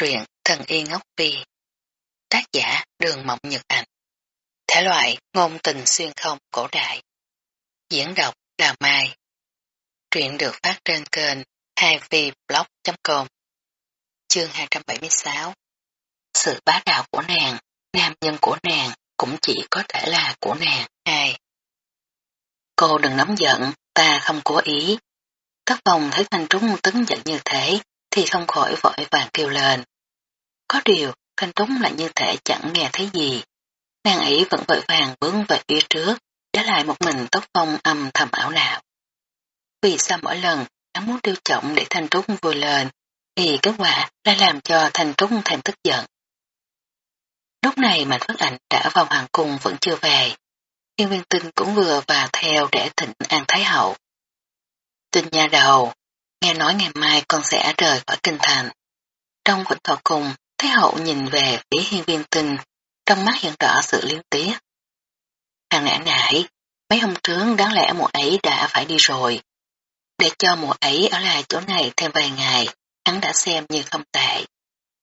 Truyện Thần Y Ngốc Phi Tác giả Đường Mộng Nhật Ảnh Thể loại ngôn tình xuyên không cổ đại Diễn đọc Đào Mai Truyện được phát trên kênh 2vblog.com Chương 276 Sự bá đạo của nàng, nam nhân của nàng cũng chỉ có thể là của nàng. hai Cô đừng nóng giận, ta không cố ý. Tất phòng thấy thanh trúng tấn giận như thế thì không khỏi vội vàng kêu lên. Có điều, thanh túng lại như thể chẳng nghe thấy gì. Nàng ấy vẫn vội vàng bướng về phía trước, để lại một mình tóc phong âm thầm ảo nào. Vì sao mỗi lần hắn muốn tiêu trọng để thanh túng vui lên, thì kết quả lại làm cho thanh túng thêm tức giận. Lúc này Mạnh Phát Ảnh đã vào hoàng cung vẫn chưa về. Thiên viên tinh cũng vừa vào theo để thịnh An Thái Hậu. Tinh nhà đầu, nghe nói ngày mai con sẽ rời khỏi kinh thành. Trong vĩnh thọ cùng, Thái Hậu nhìn về phía hiên viên tinh, trong mắt hiện rõ sự liên tiếc. Hàng nã nãy mấy hôm trước đáng lẽ mùa ấy đã phải đi rồi. Để cho mùa ấy ở lại chỗ này thêm vài ngày, hắn đã xem như không tệ.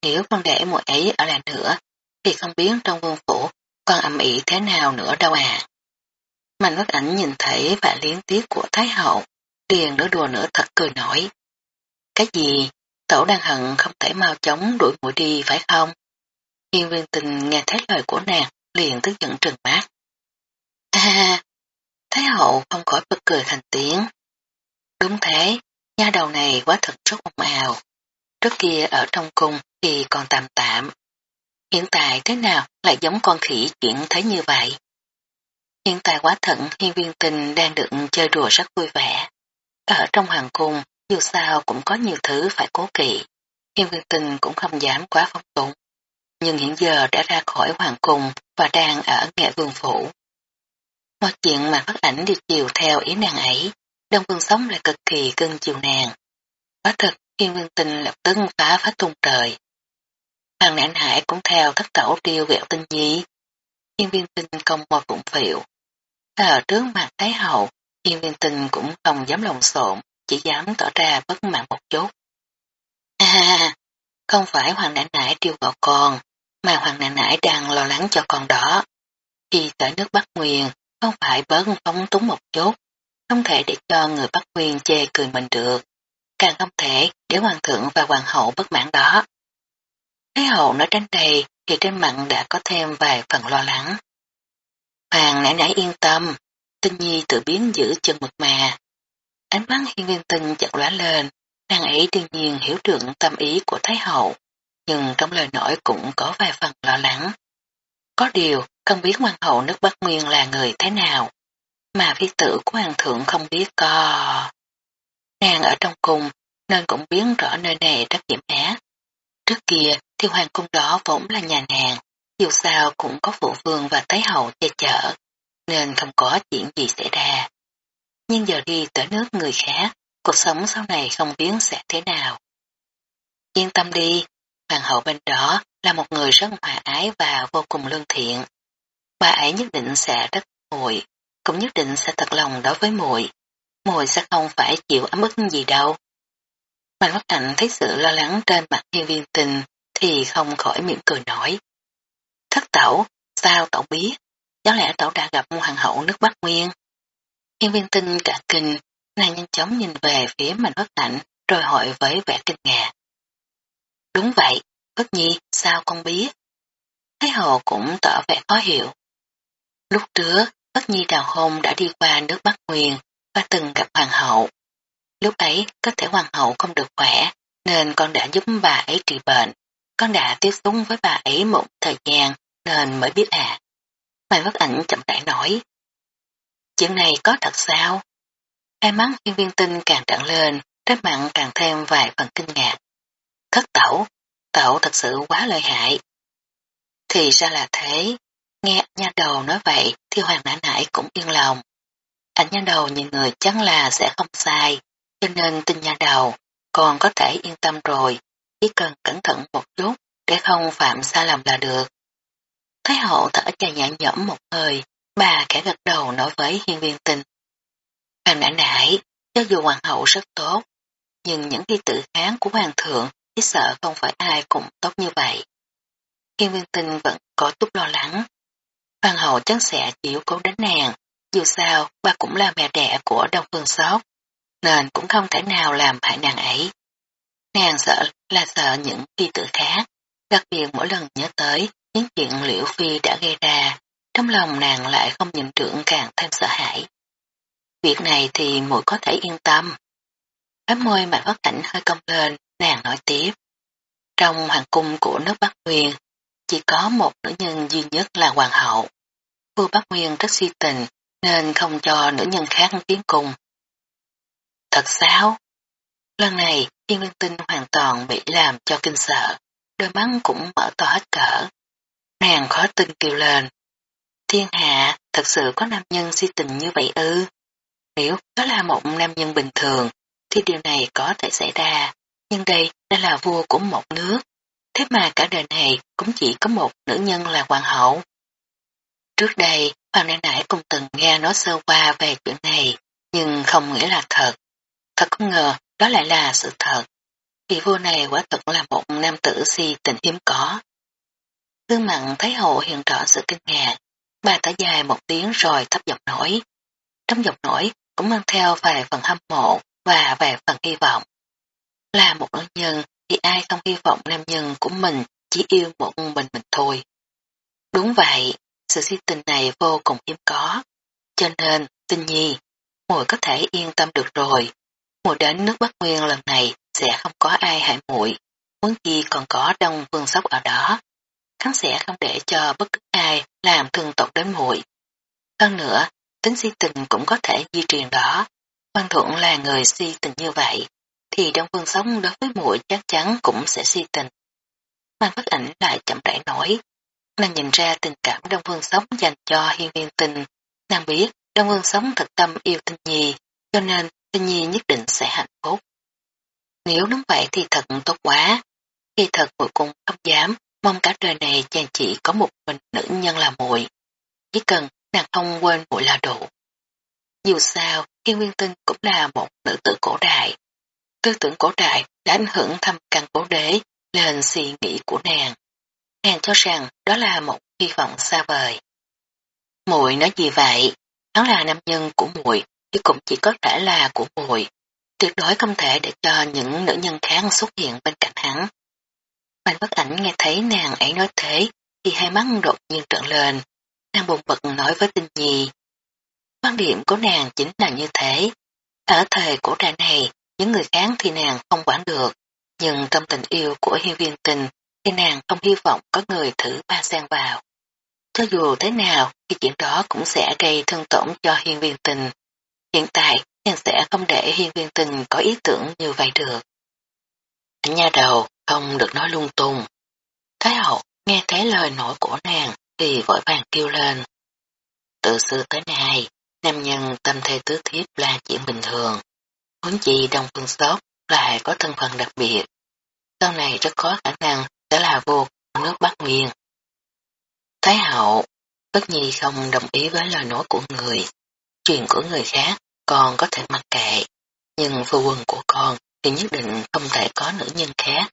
Nếu con để mùa ấy ở lại nữa, thì không biết trong vương phủ còn ẩm ỉ thế nào nữa đâu à. Mạnh bất ảnh nhìn thấy vẻ liên tiếc của Thái Hậu, liền nửa đùa nửa thật cười nổi. Cái gì? Tẩu đang hận không thể mau chóng đuổi mũi đi phải không? Hiên viên tình nghe thấy lời của nàng liền tức giận trừng mắt. À, Thái hậu không khỏi bật cười thành tiếng. Đúng thế, nha đầu này quá thật rất ồn ào. Trước kia ở trong cung thì còn tạm tạm. Hiện tại thế nào lại giống con khỉ chuyện thấy như vậy? Hiện tại quá thận hiên viên tình đang được chơi đùa rất vui vẻ. Ở trong hoàng cung dù sao cũng có nhiều thứ phải cố kỵ. Hiên viên tình cũng không dám quá phong túng. Nhưng hiện giờ đã ra khỏi hoàng cung và đang ở nghệ vương phủ. Mọi chuyện mà phát ảnh đi chiều theo ý nàng ấy, Đông Vương sống lại cực kỳ cưng chiều nàng. Quá thật, Hiên Viên Tinh lập tức phá phá tung trời. Hàng nản hải cũng theo thất tẩu tiêu ghẹo tinh nhi. Hiên Viên Tinh công một bụng phiệu. Ở trước mặt Thái Hậu, Hiên Viên Tinh cũng không dám lồng xộn, chỉ dám tỏ ra bất mãn một chút. À, không phải Hoàng nãy nãy tiêu vào con, mà Hoàng nãy nãy đang lo lắng cho con đó. Khi tới nước Bắc Nguyên, không phải bớt phóng túng một chút, không thể để cho người Bắc Nguyên chê cười mình được, càng không thể để Hoàng thượng và Hoàng hậu bất mãn đó. Thái hậu nói đến đây thì trên mặt đã có thêm vài phần lo lắng. Hoàng nãy nãy yên tâm, tinh nhi tự biến giữ chân mực mà, Ánh mắt hiên viên tinh chợt lóe lên, nàng ấy đương nhiên hiểu được tâm ý của Thái Hậu, nhưng trong lời nói cũng có vài phần lo lắng. Có điều, không biết hoàng hậu nước Bắc Nguyên là người thế nào, mà phi tử của hoàng thượng không biết co. Nàng ở trong cung, nên cũng biết rõ nơi này rất hiểm ác. Trước kia thì hoàng cung đó vốn là nhà nàng, dù sao cũng có phụ vương và thái hậu che chở, nên không có chuyện gì xảy ra nhưng giờ đi tới nước người khác, cuộc sống sau này không biết sẽ thế nào. Yên tâm đi, hoàng hậu bên đó là một người rất hòa ái và vô cùng lương thiện. Bà ấy nhất định sẽ rất muội, cũng nhất định sẽ thật lòng đối với muội. Muội sẽ không phải chịu ấm ức gì đâu. Mạnh Bắc Thành thấy sự lo lắng trên mặt thiên viên tình thì không khỏi miệng cười nổi. Thất tẩu, sao tẩu biết? Có lẽ tẩu đã gặp hoàng hậu nước Bắc Nguyên. Hiên viên tinh cả kinh, nàng nhanh chóng nhìn về phía mạnh bất ảnh rồi hỏi với vẻ kinh ngạc. Đúng vậy, bất nhi, sao con biết? Thái hồ cũng tỏ vẻ khó hiểu. Lúc trước, bất nhi đào hôn đã đi qua nước Bắc Nguyên và từng gặp hoàng hậu. Lúc ấy, có thể hoàng hậu không được khỏe, nên con đã giúp bà ấy trị bệnh. Con đã tiếp xúc với bà ấy một thời gian, nên mới biết à. Mạnh bất ảnh chậm rãi nói. Chuyện này có thật sao? Hai mắt viên viên tinh càng trợn lên, trái mặn càng thêm vài phần kinh ngạc. Thất tẩu, tẩu thật sự quá lợi hại. Thì ra là thế, nghe nha đầu nói vậy thì hoàng nã nãi cũng yên lòng. Anh nha đầu nhìn người chắc là sẽ không sai, cho nên tin nha đầu, còn có thể yên tâm rồi, chỉ cần cẩn thận một chút để không phạm sai lầm là được. Thái hậu thở dài nhẹ nhõm một hơi, Bà kẻ gật đầu nói với hiên viên tình. Hoàng nãi nãy cho dù hoàng hậu rất tốt, nhưng những thi tự kháng của hoàng thượng chỉ sợ không phải ai cũng tốt như vậy. Hiên viên tinh vẫn có chút lo lắng. Hoàng hậu chắc sẽ chịu cố đến nàng, dù sao bà cũng là mẹ đẻ của Đông Phương Sóc, nên cũng không thể nào làm hại nàng ấy. Nàng sợ là sợ những phi tử khác, đặc biệt mỗi lần nhớ tới những chuyện liễu phi đã gây ra, trong lòng nàng lại không nhìn trưởng càng thêm sợ hãi. Việc này thì muội có thể yên tâm. Khói môi mạnh phát cảnh hơi cong lên, nàng nói tiếp. Trong hoàng cung của nước Bắc Nguyên, chỉ có một nữ nhân duy nhất là hoàng hậu. Vua Bắc Nguyên rất si tình, nên không cho nữ nhân khác tiến cùng. Thật sao? Lần này, thiên linh tinh hoàn toàn bị làm cho kinh sợ, đôi mắt cũng mở to hết cỡ. Nàng khó tin kêu lên. Thiên hạ, thật sự có nam nhân si tình như vậy ư? Nếu đó là một nam nhân bình thường, thì điều này có thể xảy ra. Nhưng đây đã là vua của một nước. Thế mà cả đời này cũng chỉ có một nữ nhân là hoàng hậu. Trước đây, Hoàng Nãi Nãi cũng từng nghe nói sơ qua về chuyện này, nhưng không nghĩ là thật. Thật không ngờ đó lại là sự thật. Vị vua này quả thật là một nam tử si tình hiếm có. Gương mặn thấy hộ hiện rõ sự kinh ngạc, bà thở dài một tiếng rồi thấp giọng nổi. Trong giọng nổi cũng mang theo vài phần hâm mộ và vài phần hy vọng. Là một nữ nhân thì ai không hy vọng nam nhân của mình chỉ yêu một mình mình thôi. Đúng vậy, sự si tình này vô cùng hiếm có. Cho nên, tinh nhi, muội có thể yên tâm được rồi. Muội đến nước Bắc Nguyên lần này sẽ không có ai hại muội, muốn gì còn có đông vương sóc ở đó. Hắn sẽ không để cho bất cứ ai làm thương tổn đến muội. Hơn nữa, tính si tình cũng có thể di truyền đó. Quan thuận là người si tình như vậy, thì Đông Phương Sống đối với muội chắc chắn cũng sẽ si tình. Mang bức ảnh lại chậm rãi nói. Nàng nhìn ra tình cảm Đông Phương Sống dành cho hiên viên tình. Nàng biết Đông Phương Sống thật tâm yêu tinh nhi, cho nên tinh nhi nhất định sẽ hạnh phúc. Nếu đúng vậy thì thật tốt quá. Khi thật muội cũng không dám, mong cả đời này chàng chỉ có một mình nữ nhân là muội. Chỉ cần nàng không quên muội là đủ. Dù sao, Hiên Nguyên Tinh cũng là một nữ tử cổ đại. Tư tưởng cổ đại đã ảnh hưởng thâm căn cố đế lên suy nghĩ của nàng. Nàng cho rằng đó là một hy vọng xa vời. Muội nói gì vậy? Hắn là nam nhân của muội, chứ cũng chỉ có thể là của muội. Tuyệt đối không thể để cho những nữ nhân khác xuất hiện bên cạnh hắn. Mạnh bất ảnh nghe thấy nàng ấy nói thế, thì hai mắt đột nhiên trợn lên. Nàng buồn bực nói với tinh nhi. Quan điểm của nàng chính là như thế. Ở thời cổ đại này, những người khác thì nàng không quản được, nhưng tâm tình yêu của hiên viên tình thì nàng không hy vọng có người thử ba sen vào. Cho dù thế nào thì chuyện đó cũng sẽ gây thương tổn cho hiên viên tình. Hiện tại nàng sẽ không để hiên viên tình có ý tưởng như vậy được. Nha đầu không được nói lung tung. Thái hậu nghe thấy lời nổi của nàng thì vội vàng kêu lên. Từ xưa tới nay, nam nhân tâm thê tứ thiếp là chuyện bình thường. Huống chi Đông Phương Sóc lại có thân phận đặc biệt. Sau này rất có khả năng sẽ là vô nước Bắc Nguyên. Thái hậu, tất nhi không đồng ý với lời nói của người. Chuyện của người khác còn có thể mặc kệ, nhưng phu quân của con thì nhất định không thể có nữ nhân khác,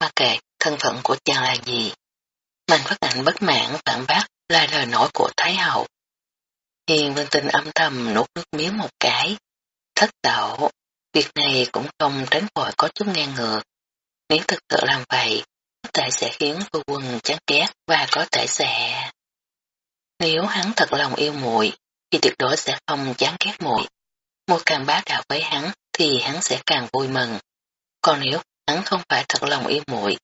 mặc kệ thân phận của chàng là gì. Mạnh phát ảnh bất mãn phản bác là lời nói của Thái hậu. Hiền Vân Tinh âm thầm nuốt nước miếng một cái. Thất đạo, việc này cũng không tránh khỏi có chút ngang ngược. Nếu thực sự làm vậy, có thể sẽ khiến phu quân chán ghét và có thể sẽ... Nếu hắn thật lòng yêu muội thì tuyệt đối sẽ không chán ghét muội. Muội càng bá đạo với hắn thì hắn sẽ càng vui mừng. Còn nếu hắn không phải thật lòng yêu muội,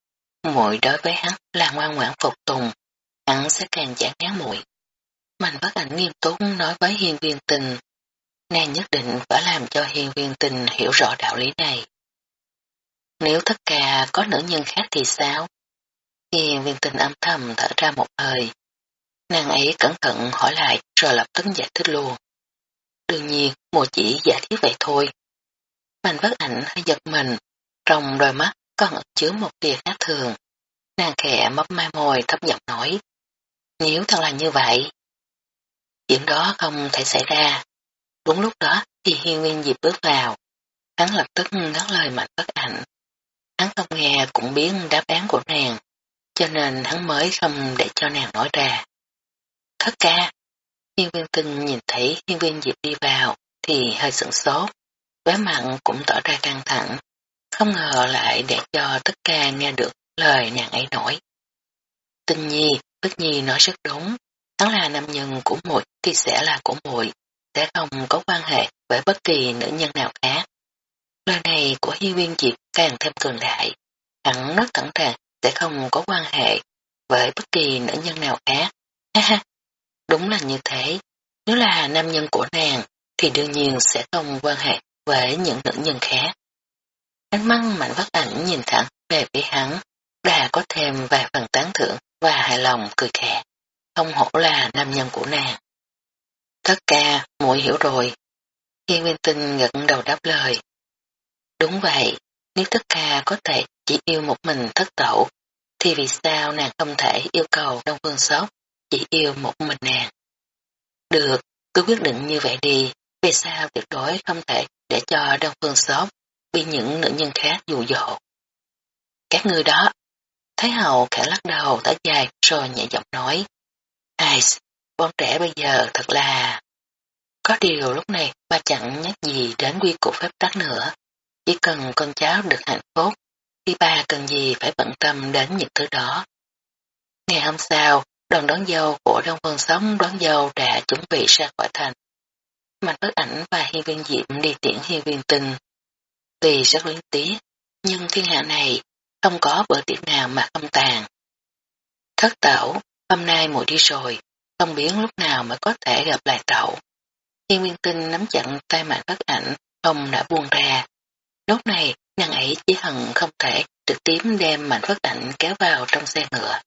muội đối với hắn là ngoan ngoãn phục tùng, hắn sẽ càng chán ghét muội. Mạnh bất ảnh nghiêm túc nói với hiên viên tình, nàng nhất định phải làm cho hiên viên tình hiểu rõ đạo lý này. Nếu tất cả có nữ nhân khác thì sao? Hiên viên tình âm thầm thở ra một hơi. Nàng ấy cẩn thận hỏi lại rồi lập tức giải thích luôn. Đương nhiên, mùa chỉ giải thích vậy thôi. Mạnh bất ảnh hơi giật mình, trong đôi mắt còn chứa một tia khác thường. Nàng khẽ mấp mai môi thấp giọng nói. Nếu thật là như vậy, chuyện đó không thể xảy ra. Đúng lúc đó thì hiên nguyên dịp bước vào. Hắn lập tức ngắt lời mạnh bất ảnh. hắn không nghe cũng biết đáp án của nàng, cho nên hắn mới không để cho nàng nói ra. Thất ca, hiên viên tinh nhìn thấy hiên viên diệp đi vào thì hơi sửng sốt, vẻ mặn cũng tỏ ra căng thẳng, không ngờ lại để cho tất cả nghe được lời nàng ấy nói. Tinh nhi, Bích Nhi nói rất đúng, hắn là nam nhân của muội thì sẽ là của muội, sẽ không có quan hệ với bất kỳ nữ nhân nào khác. Lời này của hiên viên diệp càng thêm cường đại, hắn nói thẳng rằng sẽ không có quan hệ với bất kỳ nữ nhân nào khác. Ha ha, đúng là như thế, nếu là nam nhân của nàng thì đương nhiên sẽ không quan hệ với những nữ nhân khác. Ánh mắt mạnh vắt ảnh nhìn thẳng về phía hắn, đã có thêm vài phần tán thưởng và hài lòng cười khẽ. Không hổ là nam nhân của nàng. Tất cả, muội hiểu rồi. thiên Nguyên Tinh gật đầu đáp lời. Đúng vậy, nếu tất cả có thể chỉ yêu một mình thất tẩu, thì vì sao nàng không thể yêu cầu Đông Phương Sóc chỉ yêu một mình nàng? Được, cứ quyết định như vậy đi, vì sao tuyệt đối không thể để cho Đông Phương Sóc bị những nữ nhân khác dụ dỗ. Các người đó, Thái Hậu khẽ lắc đầu thở dài rồi nhẹ giọng nói. Ai, bọn trẻ bây giờ thật là... Có điều lúc này ba chẳng nhắc gì đến quy củ phép tắc nữa. Chỉ cần con cháu được hạnh phúc, thì ba cần gì phải bận tâm đến những thứ đó. Ngày hôm sau, đoàn đón dâu của Đông phương Sống đón dâu đã chuẩn bị ra khỏi thành. Mạnh bức ảnh và hiên viên diệm đi tiễn hiên viên tinh. Tuy rất luyến tiếc, nhưng thiên hạ này không có bữa tiệc nào mà không tàn. Thất tẩu, hôm nay muội đi rồi, không biết lúc nào mới có thể gặp lại tẩu. Thiên Nguyên tinh nắm chặn tay mạnh thất ảnh, không đã buông ra. Lúc này, nàng ấy chỉ hận không thể trực tiếp đem mạnh phất ảnh kéo vào trong xe ngựa.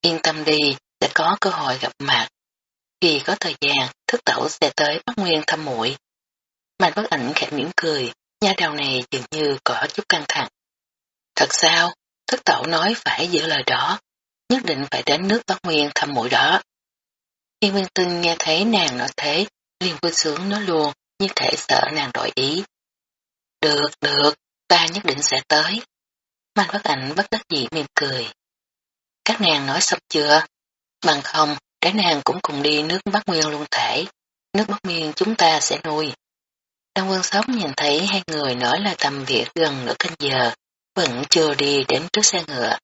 Yên tâm đi, sẽ có cơ hội gặp mặt. Khi có thời gian, thức tẩu sẽ tới Bắc Nguyên thăm muội. Mạnh phất ảnh khẽ mỉm cười, nha đầu này dường như có chút căng thẳng. Thật sao? Thức tẩu nói phải giữ lời đó, nhất định phải đến nước Bắc Nguyên thăm muội đó. Yên Nguyên Tinh nghe thấy nàng nói thế, liền vui sướng nói luôn, như thể sợ nàng đổi ý. Được, được, ta nhất định sẽ tới. Mạnh bất ảnh bất đắc dĩ mỉm cười. Các nàng nói xong chưa? Bằng không, cái nàng cũng cùng đi nước Bắc Nguyên luôn thể. Nước Bắc Nguyên chúng ta sẽ nuôi. Đông quân Sóc nhìn thấy hai người nói là tầm việc gần nửa canh giờ, vẫn chưa đi đến trước xe ngựa.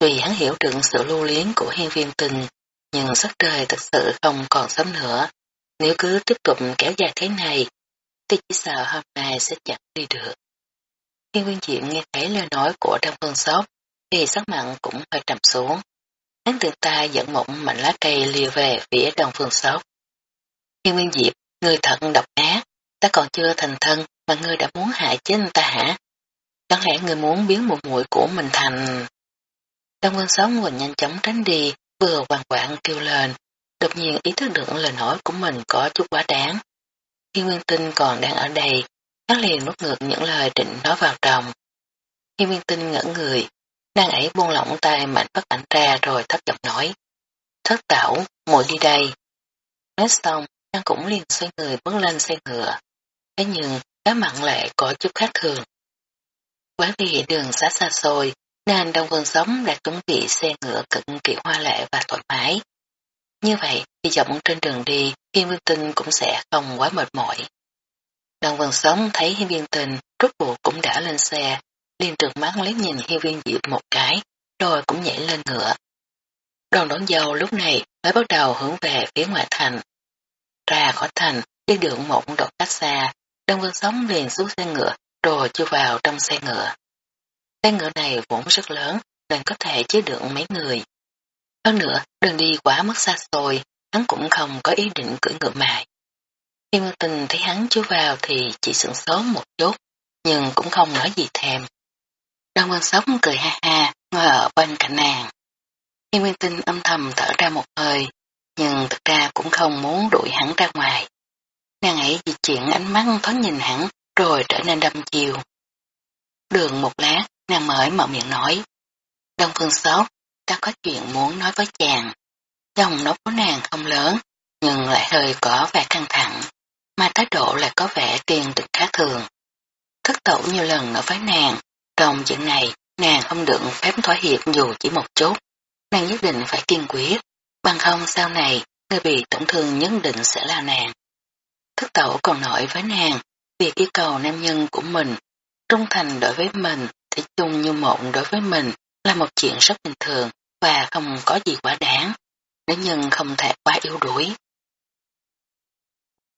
Vì hắn hiểu được sự lưu luyến của hiên viên tình, nhưng sắc trời thật sự không còn sớm nữa. Nếu cứ tiếp tục kéo dài thế này, thì chỉ sợ hôm nay sẽ chẳng đi được. Hiên viên diệm nghe thấy lời nói của Đông Phương Sóc, thì sắc mặn cũng hơi trầm xuống. Hắn từ ta dẫn một mảnh lá cây liều về phía Đông Phương Sóc. Hiên viên diệp, người thật độc ác, ta còn chưa thành thân mà ngươi đã muốn hại chính ta hả? Chẳng lẽ ngươi muốn biến một mũi của mình thành... Đông Phương Sống vừa nhanh chóng tránh đi, vừa hoàng quạng kêu lên, đột nhiên ý thức được lời nói của mình có chút quá đáng. Khi Nguyên Tinh còn đang ở đây, hắn liền nuốt ngược những lời định nói vào trong. Khi Nguyên Tinh ngỡ người, nàng ấy buông lỏng tay mạnh bắt ảnh ra rồi thấp giọng nói. Thất tảo, muội đi đây. Nói xong, nàng cũng liền xoay người bước lên xe ngựa. Thế nhưng, cá mặn lại có chút khác thường. Bởi vì đường xa xa xôi, nên Đông Vương Sống đã chuẩn bị xe ngựa cực kỳ hoa lệ và thoải mái. Như vậy, đi dọc trên đường đi, Hiên Viên Tinh cũng sẽ không quá mệt mỏi. Đồng vườn sống thấy Hiên Viên Tinh rốt cuộc cũng đã lên xe, liền trượt mắt lấy nhìn Hiên Viên Diệp một cái, rồi cũng nhảy lên ngựa. Đoàn đón dâu lúc này mới bắt đầu hướng về phía ngoại thành. Ra khỏi thành, đi đường một đoạn cách xa, Đông Vương Sống liền xuống xe ngựa, rồi chui vào trong xe ngựa. Xe ngựa này vốn rất lớn, nên có thể chứa được mấy người. Hơn nữa, đường đi quá mất xa xôi, hắn cũng không có ý định cưỡi ngựa mài. Khi Mưu Tình thấy hắn chưa vào thì chỉ sửng sốt một chút, nhưng cũng không nói gì thèm. Đông Văn Sóc cười ha ha, ngồi ở bên cạnh nàng. Khi Nguyên Tinh âm thầm thở ra một hơi, nhưng thực ra cũng không muốn đuổi hắn ra ngoài. Nàng ấy di chuyển ánh mắt thoáng nhìn hắn, rồi trở nên đâm chiều. Đường một lát, nàng mới mở miệng nói. Đông Phương sốt, ta có chuyện muốn nói với chàng. Dòng nốt của nàng không lớn, nhưng lại hơi có vẻ căng thẳng, mà thái độ lại có vẻ tiền định khác thường. Thất tẩu nhiều lần nói với nàng, Trong chuyện này, nàng không được phép thỏa hiệp dù chỉ một chút. Nàng nhất định phải kiên quyết, bằng không sau này, người bị tổn thương nhất định sẽ là nàng. Thức tẩu còn nói với nàng, việc yêu cầu nam nhân của mình, trung thành đối với mình, thể chung như mộng đối với mình là một chuyện rất bình thường và không có gì quá đáng. Nữ nhân không thể quá yếu đuối,